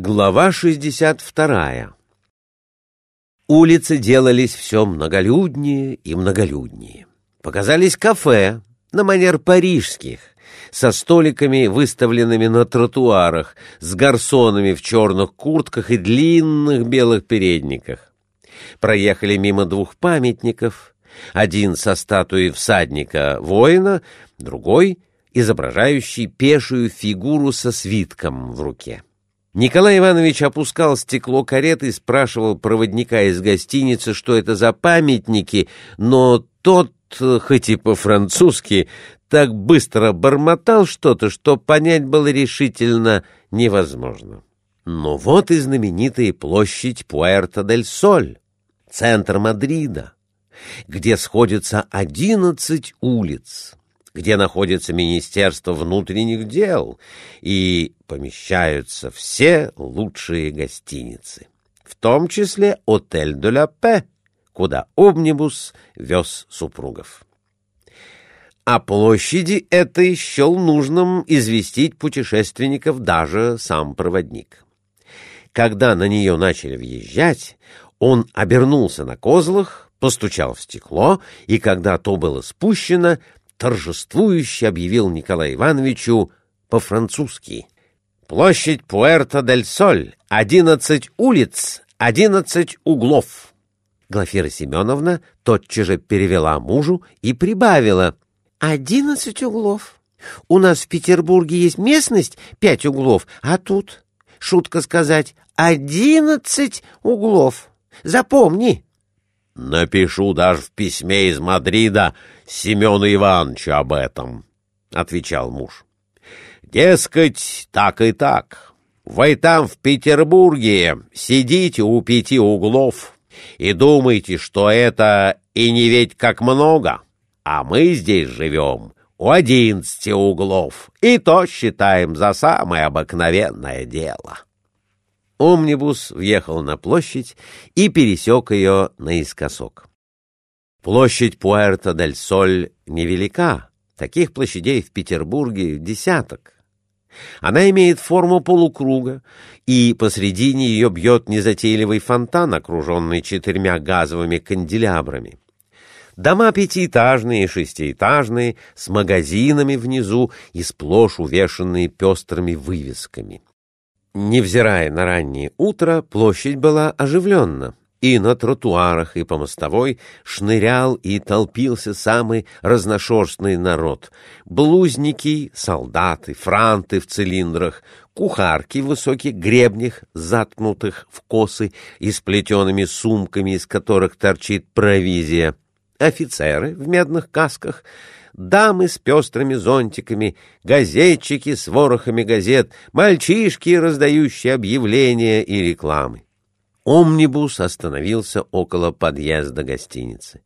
Глава 62 Улицы делались все многолюднее и многолюднее. Показались кафе на манер парижских, со столиками, выставленными на тротуарах, с гарсонами в черных куртках и длинных белых передниках. Проехали мимо двух памятников, один со статуей всадника-воина, другой — изображающий пешую фигуру со свитком в руке. Николай Иванович опускал стекло кареты и спрашивал проводника из гостиницы, что это за памятники, но тот, хоть и по-французски, так быстро бормотал что-то, что понять было решительно невозможно. Но вот и знаменитая площадь Пуэрто-дель-Соль, центр Мадрида, где сходятся одиннадцать улиц, где находится Министерство внутренних дел, и помещаются все лучшие гостиницы, в том числе отель де ла Пе, куда Омнибус вез супругов. О площади это счел нужным известить путешественников даже сам проводник. Когда на нее начали въезжать, он обернулся на козлах, постучал в стекло, и когда то было спущено, торжествующе объявил Николаю Ивановичу по-французски. «Площадь Пуэрто-дель-Соль, одиннадцать улиц, одиннадцать углов». Глафира Семеновна тотчас же перевела мужу и прибавила. «Одиннадцать углов. У нас в Петербурге есть местность пять углов, а тут, шутка сказать, одиннадцать углов. Запомни». «Напишу даже в письме из Мадрида Семену Ивановичу об этом», — отвечал муж. «Дескать, так и так. Вы там в Петербурге сидите у пяти углов и думаете, что это и не ведь как много, а мы здесь живем у одиннадцати углов, и то считаем за самое обыкновенное дело». Омнибус въехал на площадь и пересек ее наискосок. Площадь Пуэрто-дель-Соль невелика, таких площадей в Петербурге десяток. Она имеет форму полукруга, и посредине ее бьет незатейливый фонтан, окруженный четырьмя газовыми канделябрами. Дома пятиэтажные и шестиэтажные, с магазинами внизу и сплошь увешанные пестрыми вывесками. Невзирая на раннее утро, площадь была оживленна, и на тротуарах, и по мостовой шнырял и толпился самый разношерстный народ. Блузники, солдаты, франты в цилиндрах, кухарки в высоких гребнях, заткнутых в косы и с плетеными сумками, из которых торчит провизия, офицеры в медных касках — дамы с пестрыми зонтиками, газетчики с ворохами газет, мальчишки, раздающие объявления и рекламы. Омнибус остановился около подъезда гостиницы.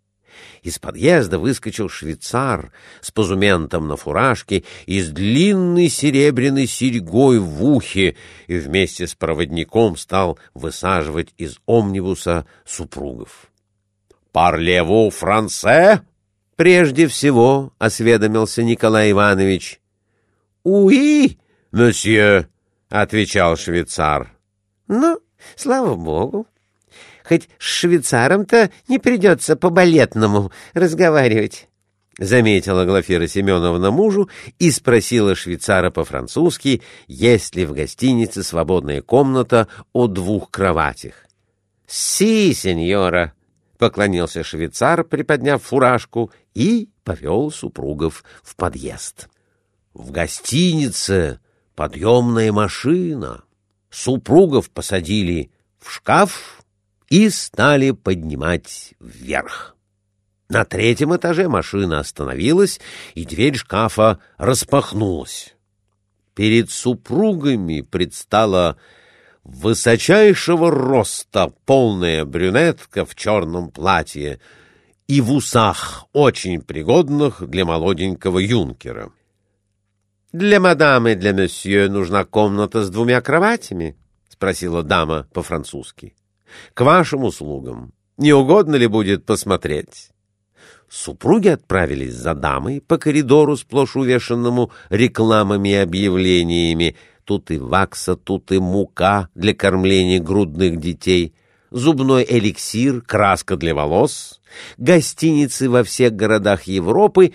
Из подъезда выскочил швейцар с позументом на фуражке и с длинной серебряной серьгой в ухе и вместе с проводником стал высаживать из омнибуса супругов. «Парлеву франце?» Прежде всего, — осведомился Николай Иванович. — Уи, месье, — отвечал швейцар. — Ну, слава богу. Хоть с швейцаром-то не придется по-балетному разговаривать. — заметила Глафира Семеновна мужу и спросила швейцара по-французски, есть ли в гостинице свободная комната о двух кроватях. — Си, сеньора, поклонился швейцар, приподняв фуражку, и повел супругов в подъезд. В гостинице подъемная машина. Супругов посадили в шкаф и стали поднимать вверх. На третьем этаже машина остановилась, и дверь шкафа распахнулась. Перед супругами предстала высочайшего роста полная брюнетка в черном платье и в усах, очень пригодных для молоденького юнкера. — Для мадамы и для месье нужна комната с двумя кроватями? — спросила дама по-французски. — К вашим услугам. Не угодно ли будет посмотреть? Супруги отправились за дамой по коридору, сплошь увешанному рекламами и объявлениями, Тут и вакса, тут и мука для кормления грудных детей, зубной эликсир, краска для волос, гостиницы во всех городах Европы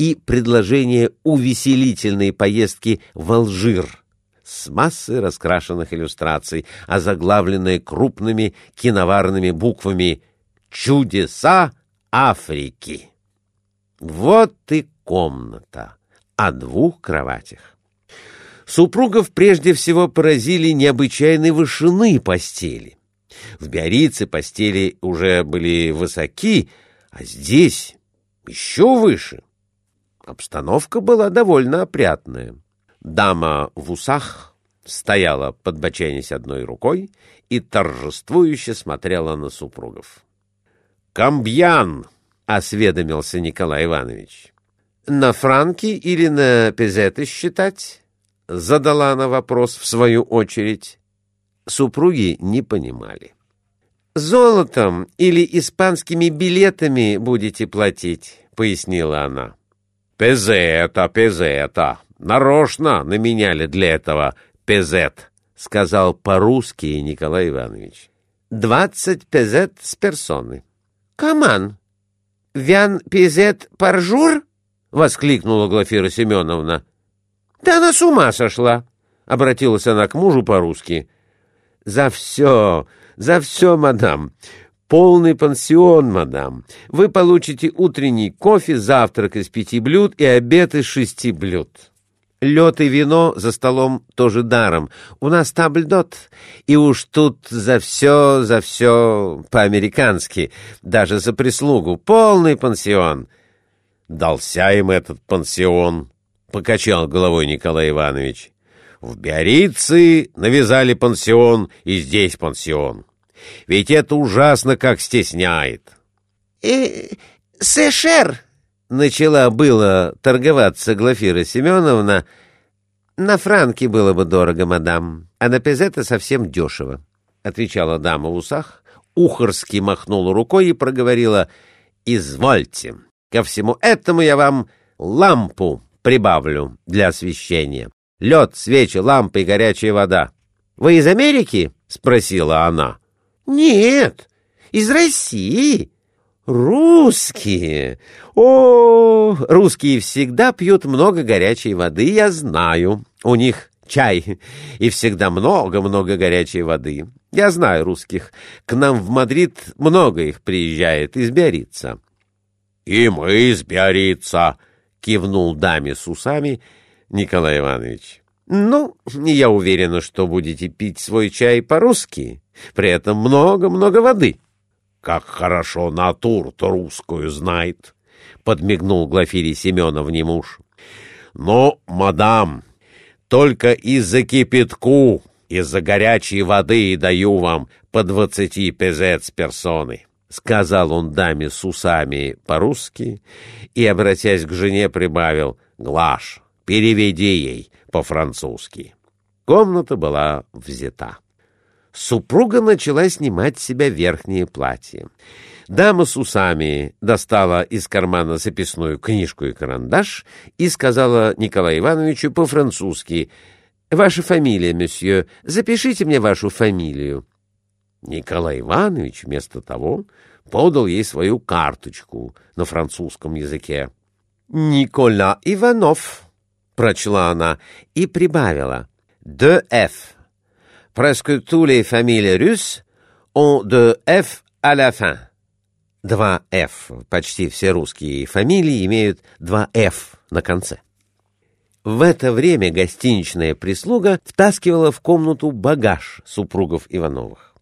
и предложение увеселительной поездки в Алжир с массой раскрашенных иллюстраций, озаглавленные крупными киноварными буквами «Чудеса Африки». Вот и комната о двух кроватях. Супругов прежде всего поразили необычайной вышины постели. В Биорице постели уже были высоки, а здесь еще выше. Обстановка была довольно опрятная. Дама в усах стояла, подбоченясь одной рукой, и торжествующе смотрела на супругов. «Камбьян!» — осведомился Николай Иванович. «На франки или на пезеты считать?» — задала она вопрос в свою очередь. Супруги не понимали. «Золотом или испанскими билетами будете платить?» — пояснила она. «Пезета, пезета. Нарочно наменяли для этого пезет», — сказал по-русски Николай Иванович. «Двадцать пезет с персоны». «Каман, вян пезет паржур?» — воскликнула Глафира Семеновна. «Да она с ума сошла!» — обратилась она к мужу по-русски. «За все, за все, мадам. Полный пансион, мадам. Вы получите утренний кофе, завтрак из пяти блюд и обед из шести блюд. Лед и вино за столом тоже даром. У нас табльдот, и уж тут за все, за все по-американски, даже за прислугу. Полный пансион. Дался им этот пансион, — покачал головой Николай Иванович. В Биорице навязали пансион, и здесь пансион. Ведь это ужасно как стесняет. «Э, — Сэшер! — начала было торговаться Глафира Семеновна. — На франки было бы дорого, мадам, а на пезета совсем дешево, — отвечала дама в усах, ухорски махнула рукой и проговорила. — Извольте, ко всему этому я вам лампу прибавлю для освещения. Лед, свечи, лампы и горячая вода. — Вы из Америки? — спросила она. Нет, из России. Русские. О, русские всегда пьют много горячей воды, я знаю. У них чай и всегда много-много горячей воды. Я знаю русских. К нам в Мадрид много их приезжает из Биорица. — И мы из Биорица, — кивнул даме с усами Николай Иванович. — Ну, я уверена, что будете пить свой чай по-русски. При этом много-много воды. — Как хорошо натуру-то русскую знает, — подмигнул Глафире Семеновне муж. — Но, мадам, только из-за кипятку, из-за горячей воды даю вам по двадцати пезет с персоны, — сказал он даме с усами по-русски и, обратясь к жене, прибавил «Глаш, переведи ей по-французски». Комната была взята супруга начала снимать с себя верхнее платье. Дама с усами достала из кармана записную книжку и карандаш и сказала Николаю Ивановичу по-французски «Ваша фамилия, месье, запишите мне вашу фамилию». Николай Иванович вместо того подал ей свою карточку на французском языке. «Никола Иванов», — прочла она и прибавила, «de F». Presque tous les familles russes ont de F à la fin. Два F. Почти все русские фамилии имеют два F на конце. В это время гостиничная прислуга втаскивала в комнату багаж супругов Ивановых.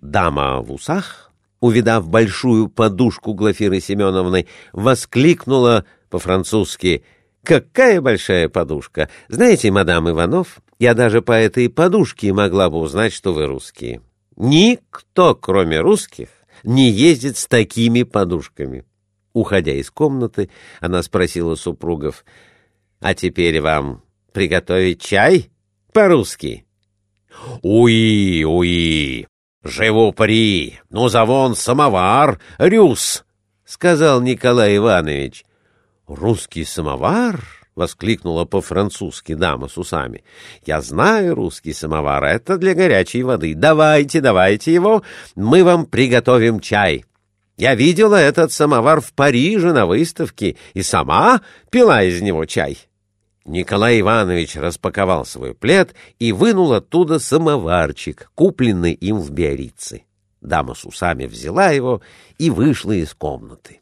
Дама в усах, увидав большую подушку Глафиры Семеновны, воскликнула по-французски «Какая большая подушка! Знаете, мадам Иванов, я даже по этой подушке могла бы узнать, что вы русские. Никто, кроме русских, не ездит с такими подушками. Уходя из комнаты, она спросила супругов, «А теперь вам приготовить чай по-русски?» «Уи, уи, живу при, ну за вон самовар, рюс», — сказал Николай Иванович. «Русский самовар?» —— воскликнула по-французски дама с усами. «Я знаю русский самовар, это для горячей воды. Давайте, давайте его, мы вам приготовим чай. Я видела этот самовар в Париже на выставке и сама пила из него чай». Николай Иванович распаковал свой плед и вынул оттуда самоварчик, купленный им в Биорице. Дама с усами взяла его и вышла из комнаты.